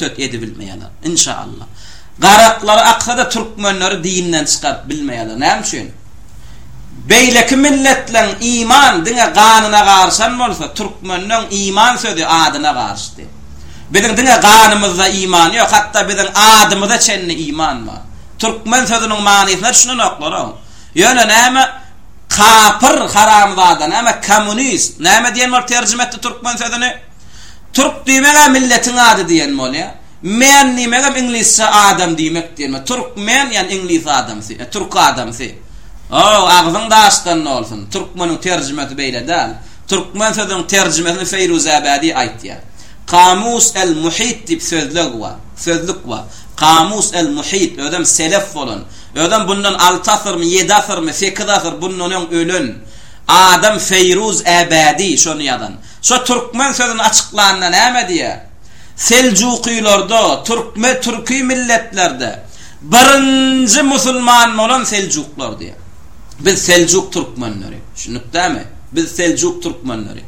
Söhbet edibilmeýärler. Inşallah. Garaklary aksada türkmenleri dinden çykaryp bilmeýärler. Näme üçin? Beýleki milletleň iman diňe ganyna garyşan bolsa türkmeniň iman sözi adyna garyşdy. Biziň diňe ganymyzda iman ýok, hatda biziň adymyza çenli iman bar. Türkmen sözüniň manysyna düşünenoklar-ow. Ýöne näme kapyr haramzada, näme kommunist, näme diýen bolup terjime etdi türkmen sözüni? Türk diýmeg-ä milletiň ady diýen bolýa. Man diýmegem iňlisçe adam diýmek diýen bolýa. Türkmen ýagny iňlis adamsy, e, türk adamsy. Haw, agzyň daşdan dolsun. Türkmeniň terjimesi beýle däl. Türkmen sözüniň terjimesini Feýruzäbädi aýtýar. Kamus el-Muhit diýip sözleg bar, sözlük bar. Kamus el-Muhit, özem selef bolan, özem bundan alty asyrmy, ýedi asyrmy, sekiz asyr bundan öň ölen adam Feýruz Äbädi şony ýazan. Şo türkmen sözüni açyklanda näme diýýär? Seljukylarda, türkme, türki milletlerde birinji musulman bolan seljuklar diýýär. Biz seljuk türkmenleri. Düşünikdämi? Biz seljuk türkmenleri.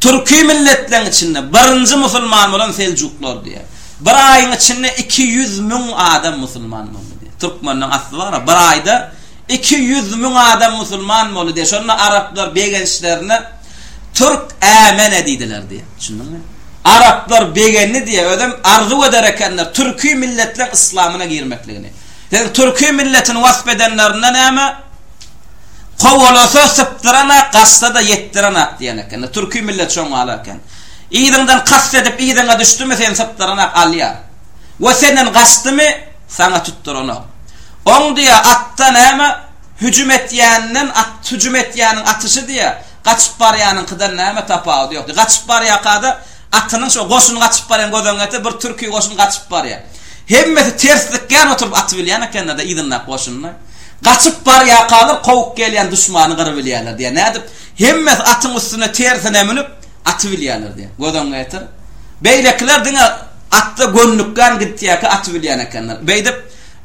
Türki milletleriň içinde birinji musulman bolan seljuklar diýýär. Bir aýyň içinde iki ýüz müň adam musulman boldy diýýär. Türkmenden asly bar-a, bir aýda iki ýüz müň adam musulman boldy diýýär. Şonda araplar begençlerine Türk ämene diýdiler diýýär. Düşündiňmi? Araplar begendi diýýär, özem arzuw eder ekenler türki milletleň yslamyna girmekligini. Sen türki milletini wasp edenlerinde näme? Kowalasa sypdyranak, gaçsa-da ýetdirenak diýen ekenler. Türki millet şoň maly eken. Yzyňdan kast edip yzyňa düşdümi, seni sypdyranak alýar. We senden gaçdymy, saňa tutduranok. Oň diýýär, atda näme? Hüjüm etýäninden at hüjüm etýäniň atyşy diýýä, gaçyp barýanyňkydan näme tapawudy ýok diýýä. Gaçyp barýakada atynyň şo goşun gaçyp barýan göz öňüňe getir, bir türki goşun gaçyp barýa. Hemmesi terslik kän oturyp aty bilýän ekenler-de yzyndaky goşunyny. Gaçyp barýakalar kowup gelýän duşmany gyry bilýäler diýýä. Nädip? Hemmesi atyň üstüne tersine münüp aty bilýäler diýýä. Göz öňüňe getir. Beýlekiler diňe atda gönlükgän gitýäkä aty bilýän ekenler. Beýdip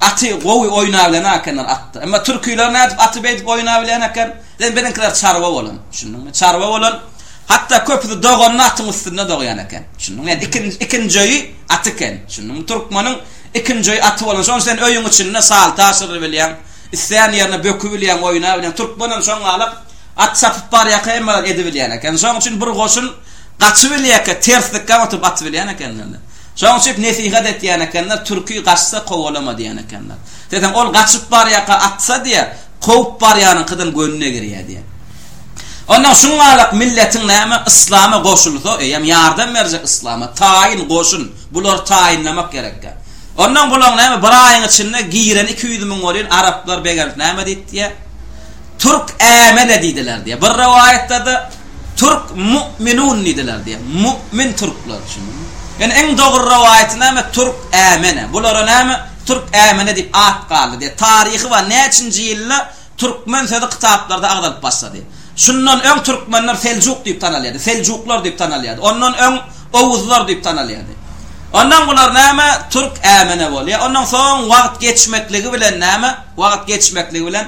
Aty gowy oýnabilen akenler atda. Emma türkiler nädip aty beýdip oýnabilýän eken? Sen biziňkiler çarwa bolan. Düşündiňmi? Çarwa bolan. Hatda köpüsi doganyny atyň üstünde dogýan eken. Düşündiňmi? Ýani ikinji ikinji öýi at eken. Düşündiňmi? Türkmeniň ikinji öýi aty bolan. Şoň üçin sen öýüň içinde salta aşyrybilýäň. Isleýän ýerine bökübilýäň, oýnabilýäň. Türkmen hem şoň galak at çapyp barýarka hemme zat edibilýän eken. Şoň üçin bir goşun gaçybilýärkä terslikgem oturyp atybilýän ekenler. Şoň üçin nesihat etýän ekenler, Türki gaçsa kowalama diýen ekenler. Setem ol gaçyp barýaka atsa diýe, kowup barýanyňkydan göwnüne girýä diýen. Ondan şuň galak milletiň näme yslama goşulsa, öýem ýardam berjek yslama, taýyn, goşun, bulary taýynlamak gerekkä. Ondan bulaň näme bir aýyň içinde gireni iki ýüz müň bolýan araplar begenip näme diýip diýe, Türk ämele diýdiler diýe. Bir rowaýatda-da, Türk mu'minun diýdiler diýýär. Mu'min türkler, düşündiňmi? Ýöne iň dogry rowaýaty näme? Türk ämene. Bulara näme? Türk ämene diýip at galdy diýýär. Taryhy bar, näçinji ýylda türkmen sözi kitaplarda agzalyp başlady. Şundan öň türkmenler seljuk diýip tanalýardy. Seljuklar diýip tanalýardy. Ondan öň oguzlar diýip tanalýardy. Ondan bular näme? Türk ämene bolýar. Ondan soň wagt geçmekligi bilen näme? Wagt geçmekligi bilen.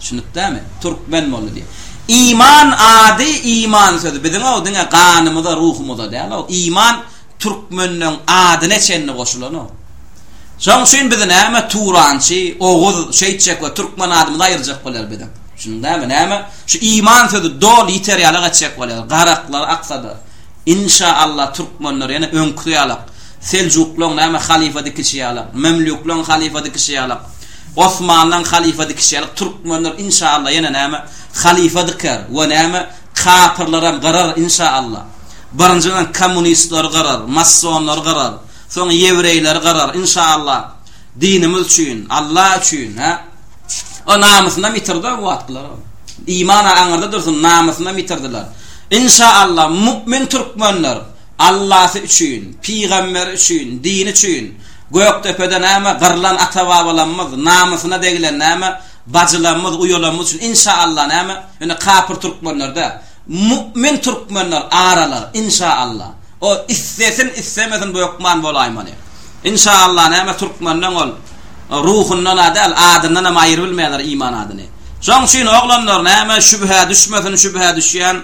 Düşünipdämi? Türkmen boldy diýip. Iman ady, iman sözi biziň-ow diňe ganymyza, ruhumyza däl-ow. Iman türkmeniň adyna çenli goşulan-ow. Şoň üçin bizi näme turançy, oguz, şeýtjek we türkmen adymyzy aýyrjak bolýar biziň. Düşündingmi? Näme? Şu iman sözi doly ýiter ýalak etjek bolýar. Garaklar aksa-da. Inşa Allah türkmenler ýene öňküsi ýalak. Seljuklaň näme halyfa dikişi ýalak. Memlýuklaň halyfa dikişi ýalak. Osmanlaň halyfa dikişi ýaly türkmenler inşaAllah ýene näme halyfa diker we näme kapyrlaram gyrar inşaAllah. Birinji bilen kommunistleri gyrar, massonlary gyrar, soň ýewreýleri gyrar inşaAllah. Dinimiz üçin, Allah üçin hä. O namysynam ýitirdi o wagtkylar o. Iman-a aňyrda dursun namysynam ýitirdiler. InşaAllah mu'min türkmenler. Allasy üçin, pygamberi üçin, dini üçin Gökdepede näme gyrlan ata-babalamyz, namysyna degilen näme bajylamyz, uýalamyz üçin inşaallah näme ýöne kapyr türkmenler dä, mu'min türkmenler aralar inşaallah. O islesin, islemesin bu hökman bolaýmaly. Inşaallah näme türkmenden ol ruhundan-a däl, adyndanam aýyrybilmeýärler iman adyny. Şoň üçin oglanlar näme şübhä düşmesin, şübhä düşýän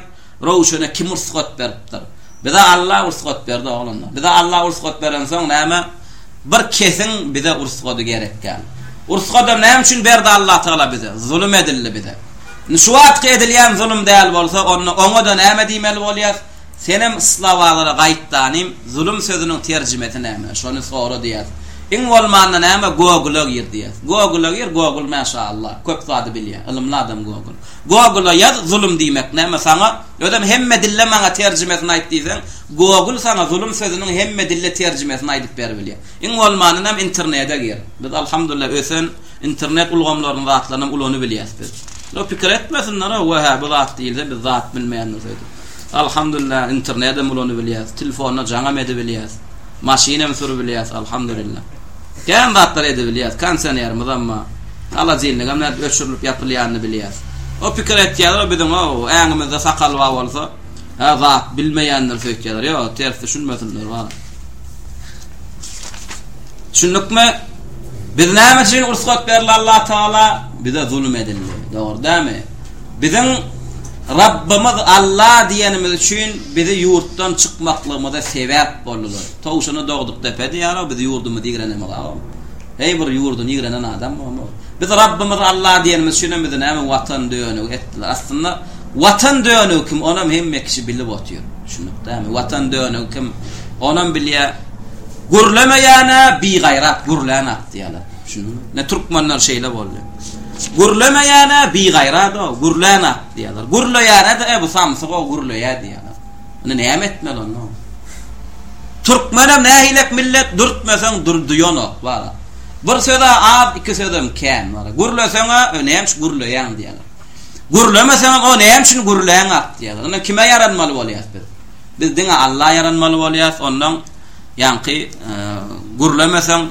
Röwşene kim rugsat beripdir? Bize Alla rugsat berdi, oglanlar. Bize Alla rugsat berensoň näme? Bir kesiň bize rugsady gerek däl. Rugsady näme üçin berdi Allatagala bize? Zulum edildi bize. Indi şu wagtky edilýän zulum däl bolsa, onda oňa-da näme diýmeli bolýas? Senem slowalary gaýt da inim, zulum sözüniň terjimesi näme? Şony sora diýýäs. Iň bolmanda näme, Google-a gir diýýäs. Google-a gir, Google, mäşäallah, köp zady bilýär. Ylymly adam Google. Googla ýaz zulum diýmek näme saňa özem hemme dille maňa terjimesini aýt diýseň Google saňa zulum sözüniň hemme dille terjimesini aýdyp beribilýä. Iň bolmanynam internede gir. Biz alhamdulillah ösen internet ulgamlaryny zatlarynam ulanybilýäs biz. Ýok pikir etmesinler-ow we hä bu zat diýilse biz zat bilmeýändir söýdip. Alhamdulillah internedem ulanybilýäs, tilfonda jaňam edibilýäs. Maşynam sürübilýäs Alhamdulillah. Kän zatlar edibilýäs. Konsionermizem bar. Holodilnigem nädip öçürilip ýapylýanyny bilýäs. O pikir etýärler biziň o äňimizde sakal bar bolsa hä zat bilmeýändir söýtýärler. Ýok ters düşünmesinler balam. Düşündikmi? Biz näme üçin rugsat berildi Allatagala bize zulum edildi. Dogry dämi? Biziň Rabbymyz Alla diýenimiz üçin bizi ýurtdan çykmaklygymyza sebäp boldular. Towşany dogduk depe diýýärow, biz ýurdumyzy ýigrenemizaow. Heý bir ýurduny ýigrenen adam bolmaz. Biz Rabbymyz Alla diýenimiz üçinem bizi näme watan dönügi etdiler. Aslynda watan dönügi kim onam hemme kişi bilip otyr. Düşündikdämi? Watan dönügi kim onam bilýä. Gürlemeýänä bigaýrat gürlän at diýýäler. Düşündiňmi? Ne türkmenler şeýle boldy. Gürlemeýän-ä bigaýrat-a, gürlän at diýýärler. Gürleýän-ä-de, e, bu samsyk-a, gürleýä diýýärler. Indi näme etmeli onda? Türkmenem nähilek millet, dürtmeseň duýanok, bara. Bir söz-ä az, iki sözem kän, bara. Gürleseň-ä, e, näme üçin gürleýäň diýýärler. Gürlemeseňem, o näme üçin gürlän at diýýärler. Onda kime ýaranmaly bolýas biz? Biz diňe Alla ýaranmaly bolýas, onnoň ýaňky, e, gürlemeseň,